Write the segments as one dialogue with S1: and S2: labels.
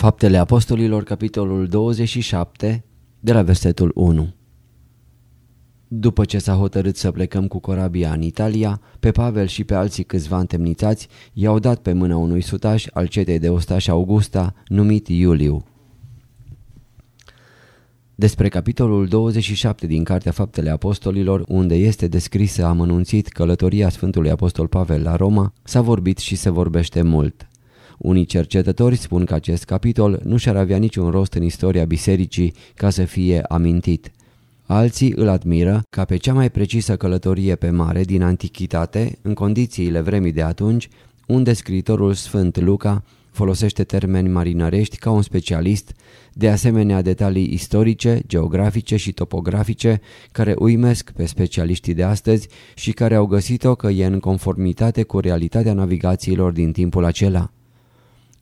S1: Faptele Apostolilor, capitolul 27, de la versetul 1 După ce s-a hotărât să plecăm cu corabia în Italia, pe Pavel și pe alții câțiva întemnițați i-au dat pe mâna unui sutaș al cetei de ostași Augusta, numit Iuliu. Despre capitolul 27 din Cartea Faptele Apostolilor, unde este descrisă amănunțit călătoria Sfântului Apostol Pavel la Roma, s-a vorbit și se vorbește mult. Unii cercetători spun că acest capitol nu și-ar avea niciun rost în istoria bisericii ca să fie amintit. Alții îl admiră ca pe cea mai precisă călătorie pe mare din antichitate, în condițiile vremii de atunci, unde scriitorul Sfânt Luca folosește termeni marinărești ca un specialist, de asemenea detalii istorice, geografice și topografice care uimesc pe specialiștii de astăzi și care au găsit-o că e în conformitate cu realitatea navigațiilor din timpul acela.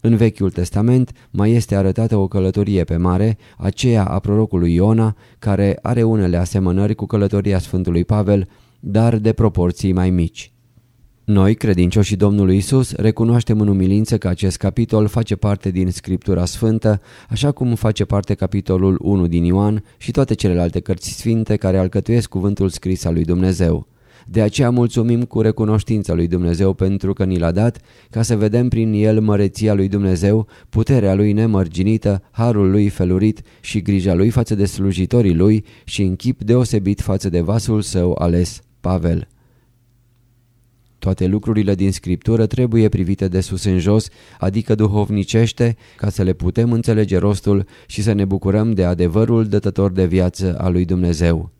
S1: În Vechiul Testament mai este arătată o călătorie pe mare, aceea a prorocului Iona, care are unele asemănări cu călătoria Sfântului Pavel, dar de proporții mai mici. Noi, credincioșii Domnului Isus, recunoaștem în umilință că acest capitol face parte din Scriptura Sfântă, așa cum face parte capitolul 1 din Ioan și toate celelalte cărți sfinte care alcătuiesc cuvântul scris al lui Dumnezeu. De aceea mulțumim cu recunoștința lui Dumnezeu pentru că ni l-a dat, ca să vedem prin el măreția lui Dumnezeu, puterea lui nemărginită, harul lui felurit și grija lui față de slujitorii lui și în chip deosebit față de vasul său ales, Pavel. Toate lucrurile din Scriptură trebuie privite de sus în jos, adică duhovnicește, ca să le putem înțelege rostul și să ne bucurăm de adevărul dătător de viață al lui Dumnezeu.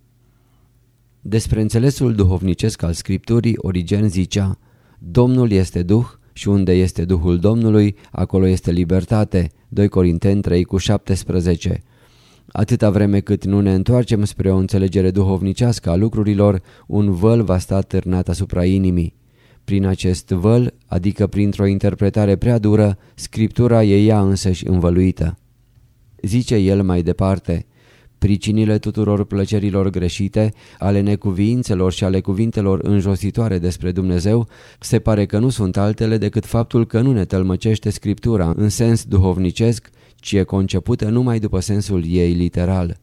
S1: Despre înțelesul duhovnicesc al Scripturii, Origen zicea, Domnul este Duh și unde este Duhul Domnului, acolo este libertate. 2 Corinteni 3 cu 17 Atâta vreme cât nu ne întoarcem spre o înțelegere duhovnicească a lucrurilor, un văl va sta târnat asupra inimii. Prin acest văl, adică printr-o interpretare prea dură, Scriptura e ea însăși învăluită. Zice el mai departe, Pricinile tuturor plăcerilor greșite, ale necuviințelor și ale cuvintelor înjositoare despre Dumnezeu, se pare că nu sunt altele decât faptul că nu ne tălmăcește Scriptura în sens duhovnicesc, ci e concepută numai după sensul ei literal.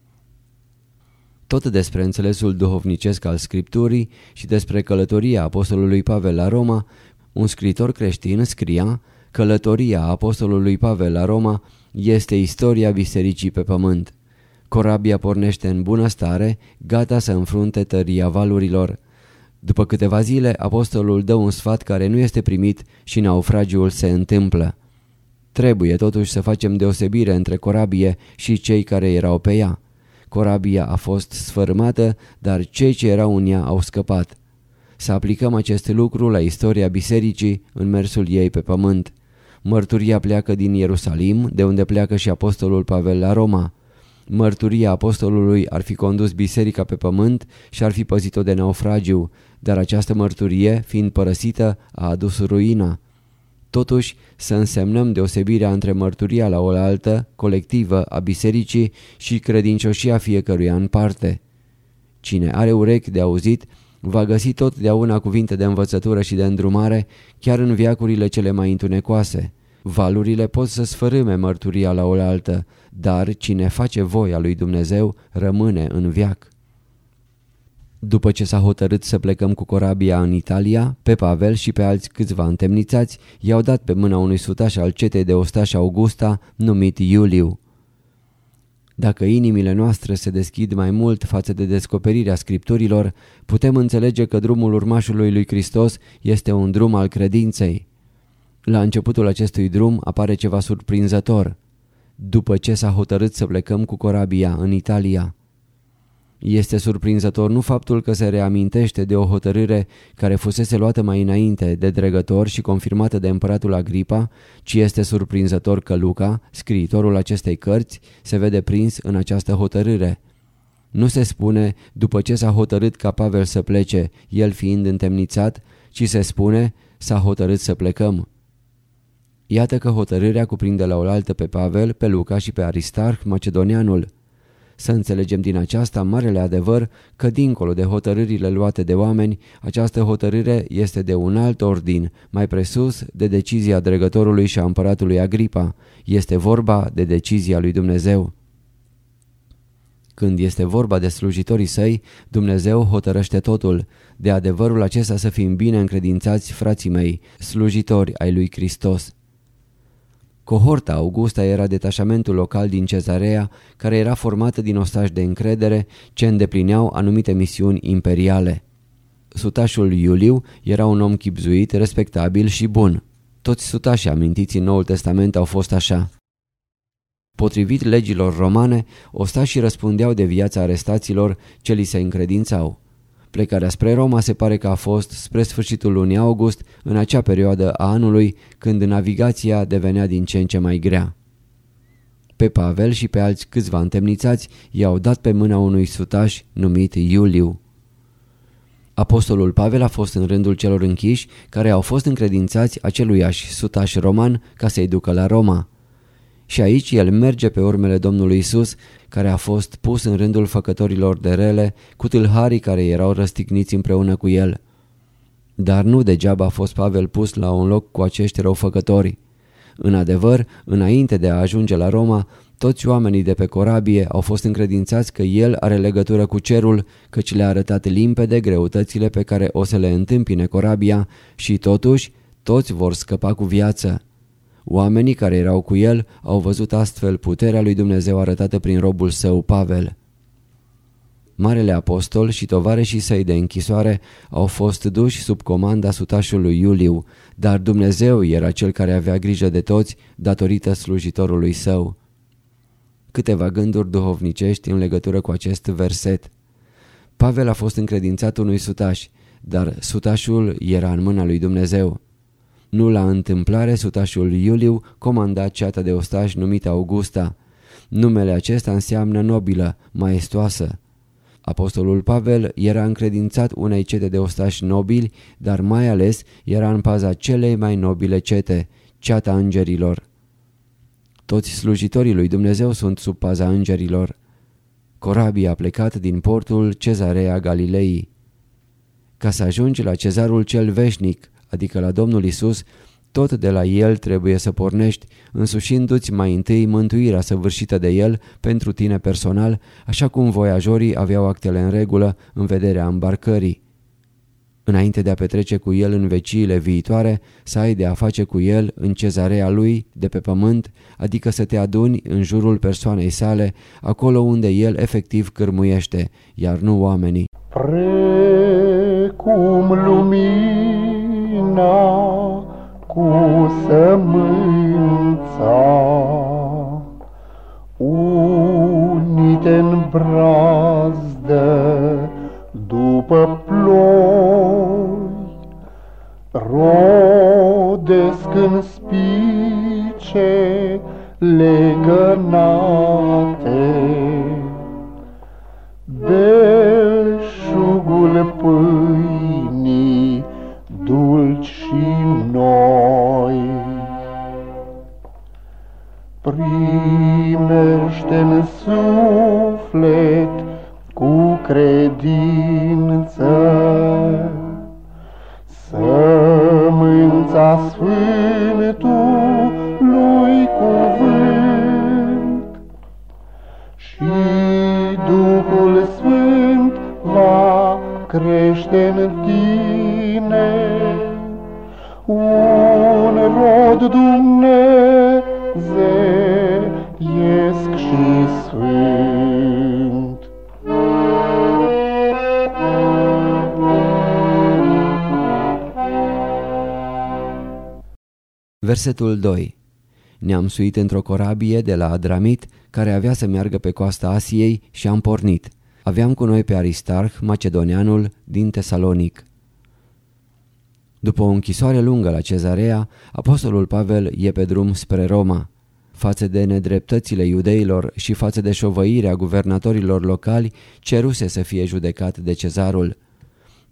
S1: Tot despre înțelesul duhovnicesc al Scripturii și despre călătoria apostolului Pavel la Roma, un scritor creștin scria Călătoria apostolului Pavel la Roma este istoria bisericii pe pământ. Corabia pornește în bună stare, gata să înfrunte tăria valurilor. După câteva zile, apostolul dă un sfat care nu este primit și naufragiul se întâmplă. Trebuie totuși să facem deosebire între corabie și cei care erau pe ea. Corabia a fost sfărâmată, dar cei ce erau în ea au scăpat. Să aplicăm acest lucru la istoria bisericii în mersul ei pe pământ. Mărturia pleacă din Ierusalim, de unde pleacă și apostolul Pavel la Roma. Mărturia apostolului ar fi condus biserica pe pământ și ar fi păzit-o de naufragiu, dar această mărturie, fiind părăsită, a adus ruina. Totuși, să însemnăm deosebirea între mărturia la oaltă, colectivă, a bisericii și credincioșia fiecăruia în parte. Cine are urechi de auzit, va găsi totdeauna cuvinte de învățătură și de îndrumare, chiar în viacurile cele mai întunecoase. Valurile pot să sfărâme mărturia la oaltă, dar cine face voia lui Dumnezeu rămâne în viac. După ce s-a hotărât să plecăm cu corabia în Italia, pe Pavel și pe alți câțiva întemnițați i-au dat pe mâna unui sutaș al cetei de ostaș Augusta, numit Iuliu. Dacă inimile noastre se deschid mai mult față de descoperirea scripturilor, putem înțelege că drumul urmașului lui Hristos este un drum al credinței. La începutul acestui drum apare ceva surprinzător. După ce s-a hotărât să plecăm cu corabia în Italia, este surprinzător nu faptul că se reamintește de o hotărâre care fusese luată mai înainte de dregător și confirmată de împăratul Agripa, ci este surprinzător că Luca, scriitorul acestei cărți, se vede prins în această hotărâre. Nu se spune după ce s-a hotărât ca Pavel să plece, el fiind întemnițat, ci se spune s-a hotărât să plecăm. Iată că hotărârea cuprinde la oaltă pe Pavel, pe Luca și pe Aristarh, macedonianul. Să înțelegem din aceasta marele adevăr că dincolo de hotărârile luate de oameni, această hotărâre este de un alt ordin, mai presus de decizia dregătorului și a împăratului Agripa. Este vorba de decizia lui Dumnezeu. Când este vorba de slujitorii săi, Dumnezeu hotărăște totul. De adevărul acesta să fim bine încredințați, frații mei, slujitori ai lui Hristos. Cohorta Augusta era detașamentul local din Cezarea, care era formată din ostași de încredere ce îndeplineau anumite misiuni imperiale. Sutașul Iuliu era un om chipzuit, respectabil și bun. Toți sutașii amintiți în Noul Testament au fost așa. Potrivit legilor romane, ostașii răspundeau de viața arestaților ce li se încredințau. Plecarea spre Roma se pare că a fost spre sfârșitul lunii august, în acea perioadă a anului, când navigația devenea din ce în ce mai grea. Pe Pavel și pe alți câțiva întemnițați i-au dat pe mâna unui sutaș numit Iuliu. Apostolul Pavel a fost în rândul celor închiși care au fost încredințați aceluiași sutaș roman ca să-i ducă la Roma. Și aici el merge pe urmele Domnului Isus, care a fost pus în rândul făcătorilor de rele, cu tâlharii care erau răstigniți împreună cu el. Dar nu degeaba a fost Pavel pus la un loc cu acești răufăcători. În adevăr, înainte de a ajunge la Roma, toți oamenii de pe corabie au fost încredințați că el are legătură cu cerul, căci le-a arătat limpede greutățile pe care o să le întâmpine corabia și totuși toți vor scăpa cu viață. Oamenii care erau cu el au văzut astfel puterea lui Dumnezeu arătată prin robul său Pavel. Marele apostol și tovarășii săi de închisoare au fost duși sub comanda sutașului Iuliu, dar Dumnezeu era cel care avea grijă de toți datorită slujitorului său. Câteva gânduri duhovnicești în legătură cu acest verset. Pavel a fost încredințat unui sutaș, dar sutașul era în mâna lui Dumnezeu. Nu la întâmplare, sutașul Iuliu comanda ceata de ostași numită Augusta. Numele acesta înseamnă nobilă, maestoasă. Apostolul Pavel era încredințat unei cete de ostași nobili, dar mai ales era în paza celei mai nobile cete, ceata îngerilor. Toți slujitorii lui Dumnezeu sunt sub paza îngerilor. Corabia a plecat din portul Cezarea Galilei. Ca să ajungi la cezarul cel veșnic, adică la Domnul Isus, tot de la El trebuie să pornești, însușindu-ți mai întâi mântuirea săvârșită de El pentru tine personal, așa cum voiajorii aveau actele în regulă în vederea îmbarcării. Înainte de a petrece cu El în veciile viitoare, să ai de a face cu El în cezarea Lui de pe pământ, adică să te aduni în jurul persoanei sale, acolo unde El efectiv cârmuiește, iar nu oamenii.
S2: Precum lumii lumina cu sămânța, unite-n brazdă după ploi, rodesc în spice legănate, belșugul pâinii Primește-n suflet cu credință. Sămânța Sfântului cuvânt Și Duhul Sfânt va crește în tine. Un rod Dumnezeu iesc și sfânt.
S1: Versetul 2 Ne-am suit într-o corabie de la Adramit care avea să meargă pe coasta Asiei și am pornit. Aveam cu noi pe Aristarh, macedonianul, din Tesalonic. După o închisoare lungă la cezarea, apostolul Pavel e pe drum spre Roma. Față de nedreptățile iudeilor și față de șovăirea guvernatorilor locali, ceruse să fie judecat de cezarul.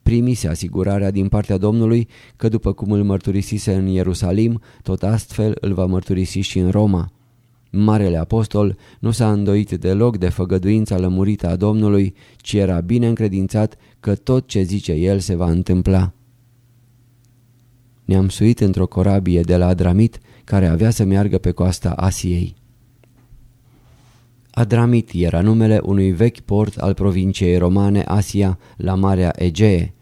S1: Primise asigurarea din partea Domnului că după cum îl mărturisise în Ierusalim, tot astfel îl va mărturisi și în Roma. Marele apostol nu s-a îndoit deloc de făgăduința lămurită a Domnului, ci era bine încredințat că tot ce zice el se va întâmpla. Ne-am suit într-o corabie de la Adramit care avea să meargă pe coasta Asiei. Adramit era numele unui vechi port al provinciei romane Asia la Marea Egee.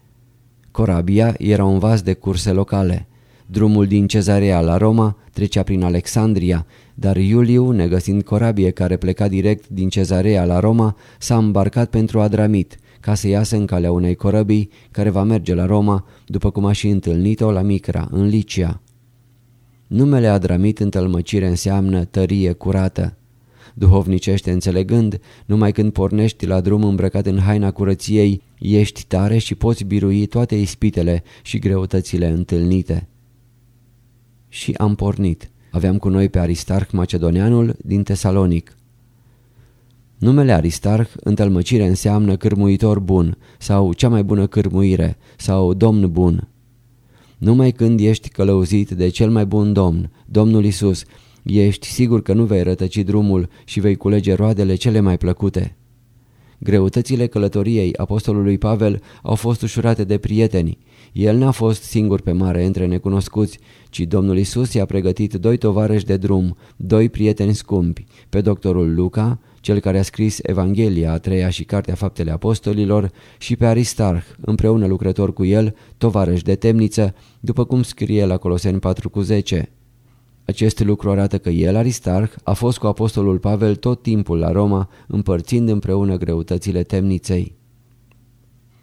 S1: Corabia era un vas de curse locale. Drumul din Cezarea la Roma trecea prin Alexandria, dar Iuliu, negăsind corabie care pleca direct din Cezarea la Roma, s-a îmbarcat pentru Adramit, ca să iasă în calea unei corăbii care va merge la Roma, după cum a și întâlnit-o la Micra, în Licia. Numele Adramit în tălmăcire înseamnă tărie curată. Duhovnicește înțelegând, numai când pornești la drum îmbrăcat în haina curăției, ești tare și poți birui toate ispitele și greutățile întâlnite. Și am pornit. Aveam cu noi pe Aristarh Macedonianul din Tesalonic. Numele Aristarh în tălmăcire înseamnă cârmuitor bun sau cea mai bună cârmuire sau domn bun. Numai când ești călăuzit de cel mai bun domn, Domnul Isus, ești sigur că nu vei rătăci drumul și vei culege roadele cele mai plăcute. Greutățile călătoriei apostolului Pavel au fost ușurate de prieteni. El n-a fost singur pe mare între necunoscuți, ci Domnul Isus i-a pregătit doi tovarăși de drum, doi prieteni scumpi, pe doctorul Luca, cel care a scris Evanghelia a treia și Cartea Faptele Apostolilor, și pe Aristarh, împreună lucrător cu el, tovarăș de temniță, după cum scrie la Coloseni 4 cu 10. Acest lucru arată că el, Aristarh, a fost cu apostolul Pavel tot timpul la Roma, împărțind împreună greutățile temniței.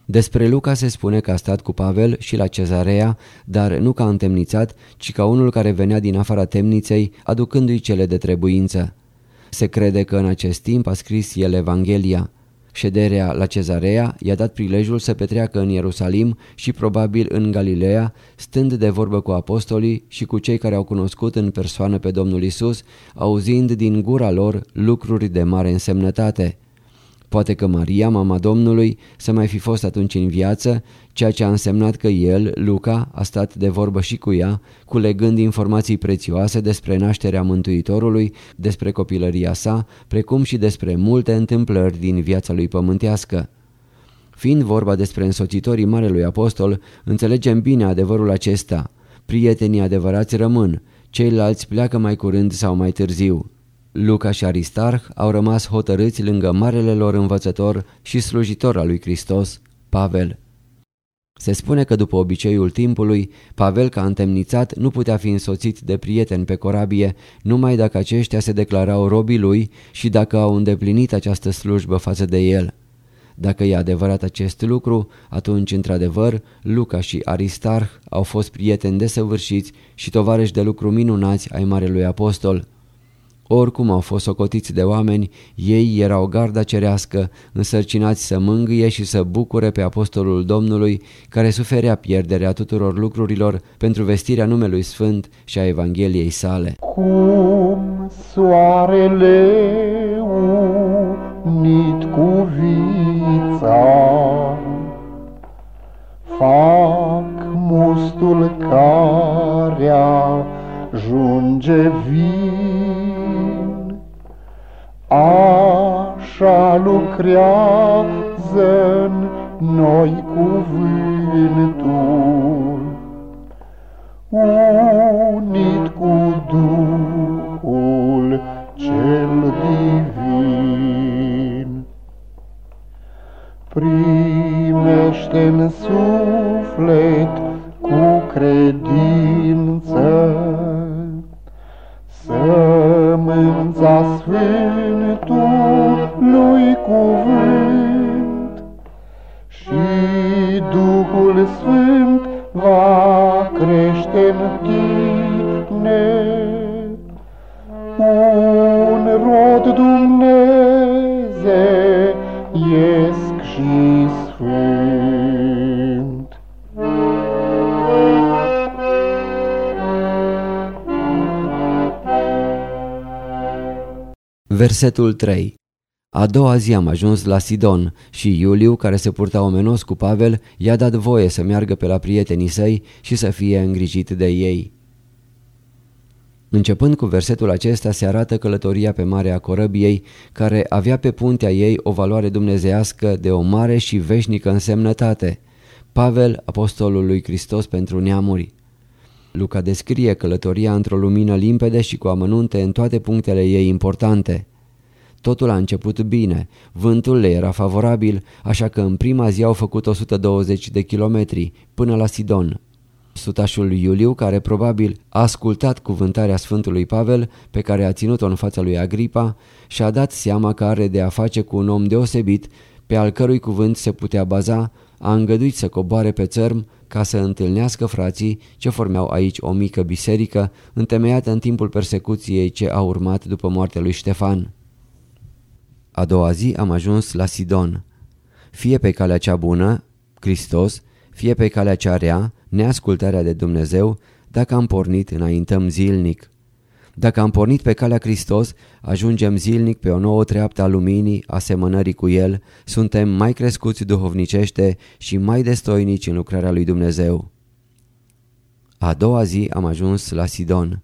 S1: Despre Luca se spune că a stat cu Pavel și la cezarea, dar nu ca întemnițat, ci ca unul care venea din afara temniței, aducându-i cele de trebuință. Se crede că în acest timp a scris el Evanghelia. Șederea la cezarea i-a dat prilejul să petreacă în Ierusalim și probabil în Galileea, stând de vorbă cu apostolii și cu cei care au cunoscut în persoană pe Domnul Isus, auzind din gura lor lucruri de mare însemnătate. Poate că Maria, mama Domnului, să mai fi fost atunci în viață, ceea ce a însemnat că el, Luca, a stat de vorbă și cu ea, culegând informații prețioase despre nașterea Mântuitorului, despre copilăria sa, precum și despre multe întâmplări din viața lui pământească. Fiind vorba despre însoțitorii Marelui Apostol, înțelegem bine adevărul acesta. Prietenii adevărați rămân, ceilalți pleacă mai curând sau mai târziu. Luca și Aristarh au rămas hotărâți lângă marele lor învățător și slujitor al lui Hristos, Pavel. Se spune că după obiceiul timpului, Pavel ca întemnițat nu putea fi însoțit de prieteni pe corabie numai dacă aceștia se declarau robii lui și dacă au îndeplinit această slujbă față de el. Dacă e adevărat acest lucru, atunci, într-adevăr, Luca și Aristarh au fost prieteni desăvârșiți și tovarăși de lucru minunați ai Marelui Apostol. Oricum au fost socotiți de oameni, ei erau garda cerească, însărcinați să mângâie și să bucure pe apostolul Domnului, care suferea pierderea tuturor lucrurilor pentru vestirea numelui Sfânt și a Evangheliei sale.
S2: Cum soarele unit cu vița, fac mustul care ajunge vin, Așa lucrează în noi cuvântul, unit cu Duhul cel divin. Primește în suflet cu credință, sămânța sămânța Sfântului cuvânt și Duhul Sfânt va crește în tine un rod dumnezeiesc și sfânt.
S1: Versetul 3 A doua zi am ajuns la Sidon și Iuliu, care se purta omenos cu Pavel, i-a dat voie să meargă pe la prietenii săi și să fie îngrijit de ei. Începând cu versetul acesta se arată călătoria pe Marea Corăbiei, care avea pe puntea ei o valoare dumnezească de o mare și veșnică însemnătate. Pavel, apostolul lui Hristos pentru neamuri. Luca descrie călătoria într-o lumină limpede și cu amănunte în toate punctele ei importante. Totul a început bine, vântul le era favorabil, așa că în prima zi au făcut 120 de kilometri până la Sidon. Sutașul Iuliu, care probabil a ascultat cuvântarea Sfântului Pavel pe care a ținut-o în fața lui Agripa și-a dat seama că are de a face cu un om deosebit pe al cărui cuvânt se putea baza, a îngăduit să coboare pe țărm ca să întâlnească frații ce formeau aici o mică biserică întemeiată în timpul persecuției ce a urmat după moartea lui Ștefan. A doua zi am ajuns la Sidon. Fie pe calea cea bună, Hristos, fie pe calea cea rea, neascultarea de Dumnezeu, dacă am pornit, înaintăm zilnic. Dacă am pornit pe calea Hristos, ajungem zilnic pe o nouă treaptă a luminii, asemănării cu El, suntem mai crescuți duhovnicește și mai destoinici în lucrarea lui Dumnezeu. A doua zi am ajuns la Sidon.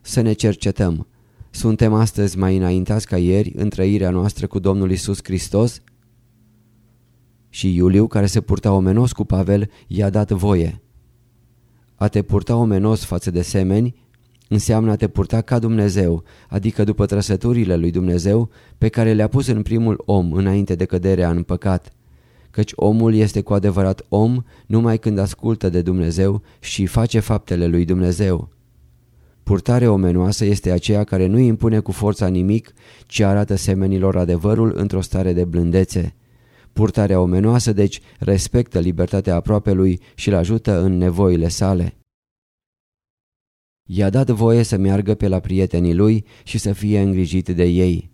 S1: Să ne cercetăm. Suntem astăzi mai înaintați ca ieri în trăirea noastră cu Domnul Isus Hristos? Și Iuliu, care se purta omenos cu Pavel, i-a dat voie. A te purta omenos față de semeni înseamnă a te purta ca Dumnezeu, adică după trăsăturile lui Dumnezeu pe care le-a pus în primul om înainte de căderea în păcat. Căci omul este cu adevărat om numai când ascultă de Dumnezeu și face faptele lui Dumnezeu. Purtare omenoasă este aceea care nu impune cu forța nimic, ci arată semenilor adevărul într-o stare de blândețe. Purtarea omenoasă, deci, respectă libertatea aproapelui și îl ajută în nevoile sale. I-a dat voie să meargă pe la prietenii lui și să fie îngrijit de ei.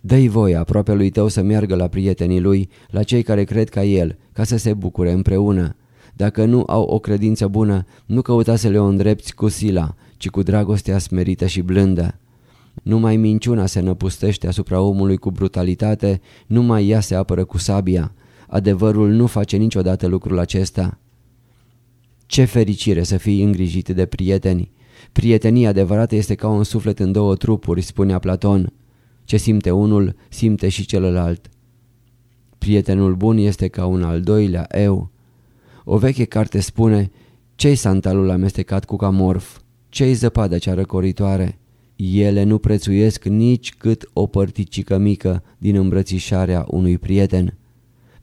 S1: Dă-i voie aproapelui tău să meargă la prietenii lui, la cei care cred ca el, ca să se bucure împreună. Dacă nu au o credință bună, nu căuta să le o îndrepți cu sila, ci cu dragostea smerită și blândă. Numai minciuna se năpustește asupra omului cu brutalitate, numai ea se apără cu sabia. Adevărul nu face niciodată lucrul acesta. Ce fericire să fii îngrijit de prieteni! Prietenia adevărată este ca un suflet în două trupuri, spunea Platon. Ce simte unul, simte și celălalt. Prietenul bun este ca un al doilea eu. O veche carte spune, ce-i santalul amestecat cu camorf? Ce-i zăpada cea răcoritoare? Ele nu prețuiesc nici cât o părticică mică din îmbrățișarea unui prieten.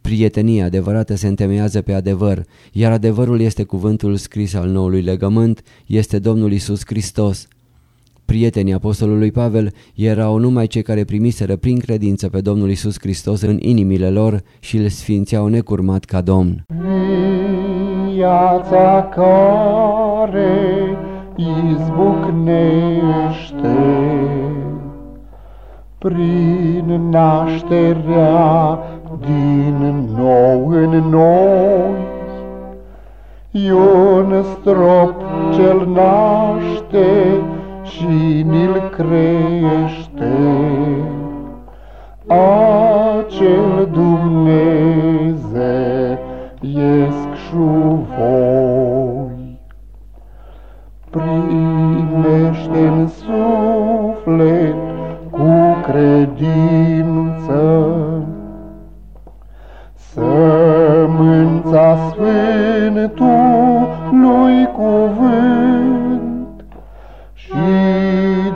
S1: Prietenia adevărată se întemeiază pe adevăr, iar adevărul este cuvântul scris al noului legământ, este Domnul Isus Hristos. Prietenii apostolului Pavel erau numai cei care primiseră prin credință pe Domnul Isus Hristos în inimile lor și îl sfințeau necurmat ca Domn.
S2: Viața care izbucnește prin nașterea din nou în noi. E un strop cel naște și ni-l crește, acel Dumnezeiesc și voi. Primește în suflet cu credință Sămânța Sfântului cuvânt. Și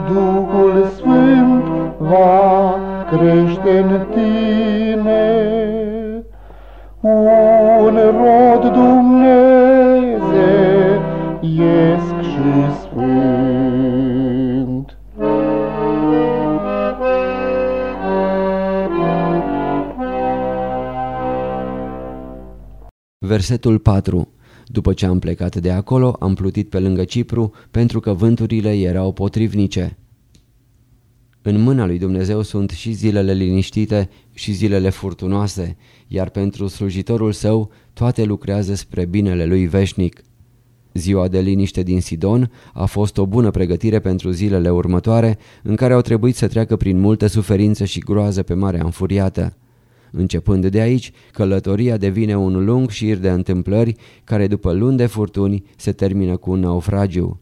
S2: Duhul Sfânt va crește în tine. Un rod dumnezeiesc
S1: Versetul 4 După ce am plecat de acolo, am plutit pe lângă Cipru, pentru că vânturile erau potrivnice. În mâna lui Dumnezeu sunt și zilele liniștite și zilele furtunoase, iar pentru slujitorul său toate lucrează spre binele lui veșnic. Ziua de liniște din Sidon a fost o bună pregătire pentru zilele următoare, în care au trebuit să treacă prin multe suferințe și groază pe marea înfuriată. Începând de aici, călătoria devine un lung șir de întâmplări care după luni de furtuni se termină cu un naufragiu.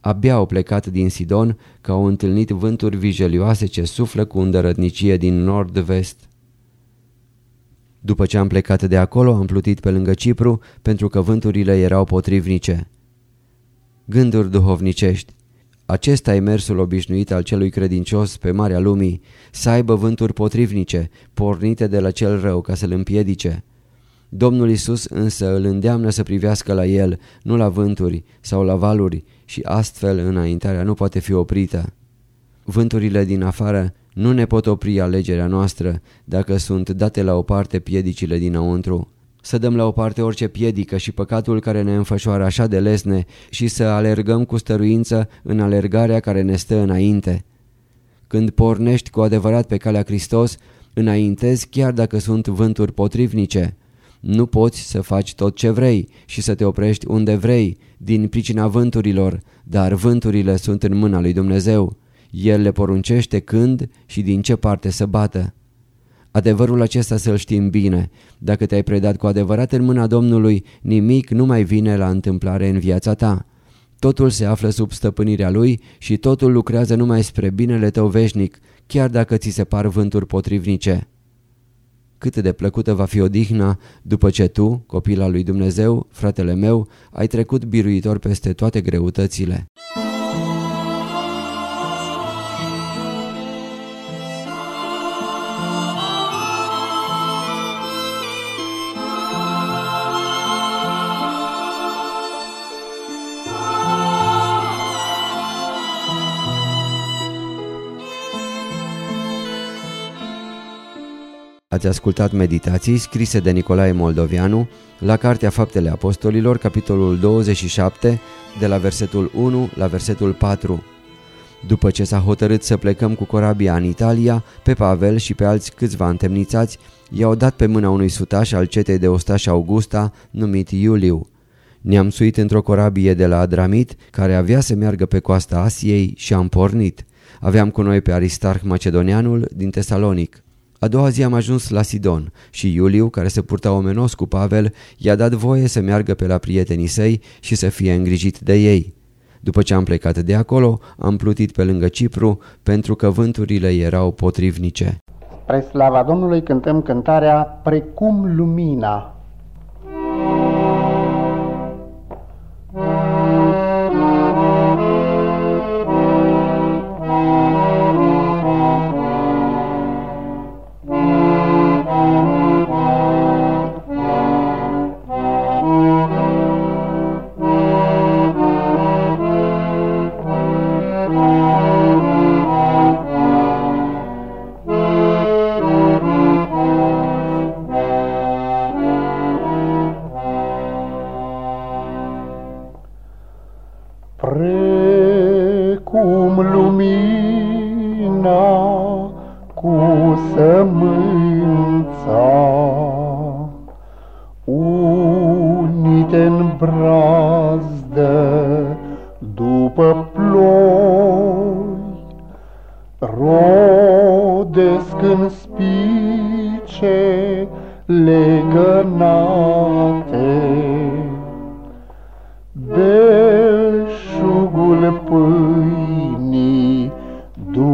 S1: Abia au plecat din Sidon că au întâlnit vânturi vijelioase ce suflă cu îndărătnicie din nord-vest. După ce am plecat de acolo, am plutit pe lângă Cipru pentru că vânturile erau potrivnice. Gânduri duhovnicești acesta e mersul obișnuit al celui credincios pe marea lumii, să aibă vânturi potrivnice, pornite de la cel rău ca să-l împiedice. Domnul Isus însă îl îndeamnă să privească la el, nu la vânturi sau la valuri și astfel înaintarea nu poate fi oprită. Vânturile din afară nu ne pot opri alegerea noastră dacă sunt date la o parte piedicile dinăuntru să dăm la o parte orice piedică și păcatul care ne înfășoară așa de lesne și să alergăm cu stăruință în alergarea care ne stă înainte. Când pornești cu adevărat pe calea Hristos, înaintezi chiar dacă sunt vânturi potrivnice. Nu poți să faci tot ce vrei și să te oprești unde vrei, din pricina vânturilor, dar vânturile sunt în mâna lui Dumnezeu. El le poruncește când și din ce parte să bată. Adevărul acesta să-l știm bine. Dacă te-ai predat cu adevărat în mâna Domnului, nimic nu mai vine la întâmplare în viața ta. Totul se află sub stăpânirea Lui și totul lucrează numai spre binele tău veșnic, chiar dacă ți se par vânturi potrivnice. Cât de plăcută va fi odihna după ce tu, copila lui Dumnezeu, fratele meu, ai trecut biruitor peste toate greutățile. Ați ascultat meditații scrise de Nicolae Moldovianu la Cartea Faptele Apostolilor, capitolul 27, de la versetul 1 la versetul 4. După ce s-a hotărât să plecăm cu corabia în Italia, pe Pavel și pe alți câțiva întemnițați i-au dat pe mâna unui sutaș al cetei de ostași Augusta, numit Iuliu. Ne-am suit într-o corabie de la Adramit, care avea să meargă pe coasta Asiei și am pornit. Aveam cu noi pe Aristarh Macedonianul din Tesalonic. A doua zi am ajuns la Sidon și Iuliu, care se purta omenos cu Pavel, i-a dat voie să meargă pe la prietenii săi și să fie îngrijit de ei. După ce am plecat de acolo, am plutit pe lângă Cipru pentru că vânturile erau potrivnice.
S2: Spre slava Domnului cântăm cântarea Precum lumina.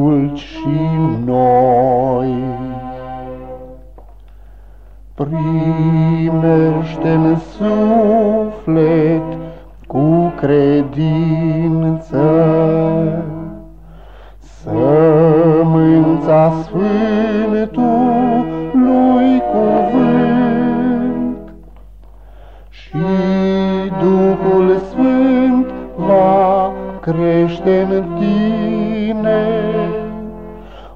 S2: Dulci și noi. Primește-n suflet cu credință Sămânța Sfântului cuvânt Și Duhul Sfânt va crește în tine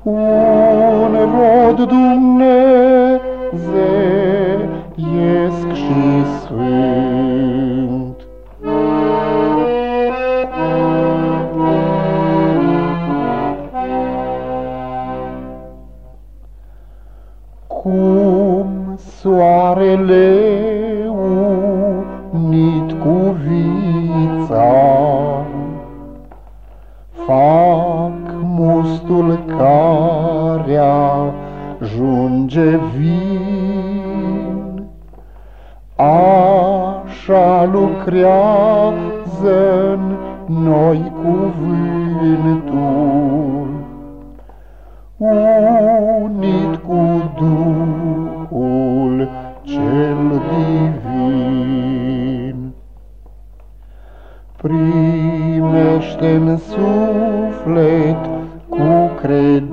S2: un rod Dumnezeu iesc și sfânt. Cum soarele unit cu vița Fac mustul care ajunge vin Așa lucrează noi cuvântul unit cu Duhul cel divin. Primește în suflet cu credință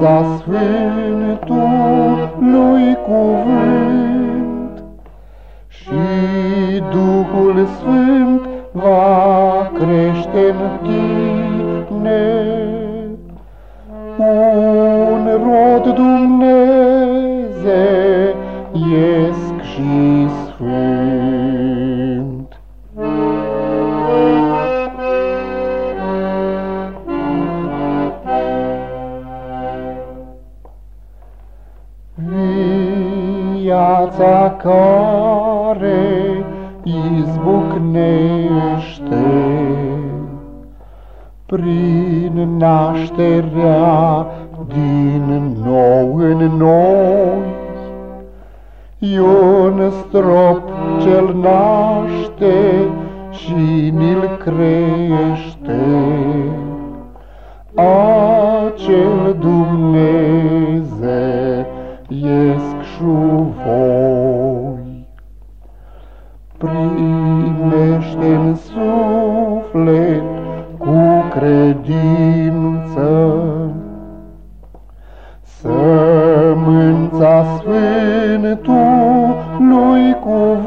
S2: sămânța Sfântului cuvânt. Și Duhul Sfânt va crește în tine. Un rod dumnezeiesc credință. Sămânța Sfântului cuvânt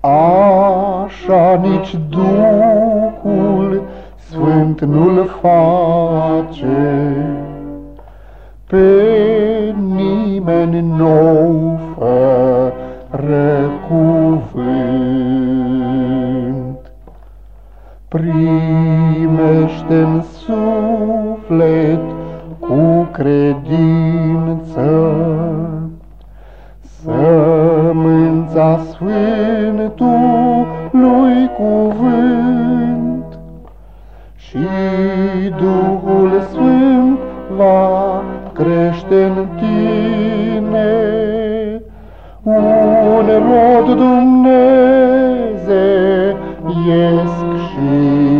S2: Așa nici Duhul Sfânt nu-l face pe nimeni nou fără cuvânt. Primește în suflet cu credință Sămânța Sfântului cuvânt. Și Duhul Sfânt va crește în tine. Un rod dumnezeiesc și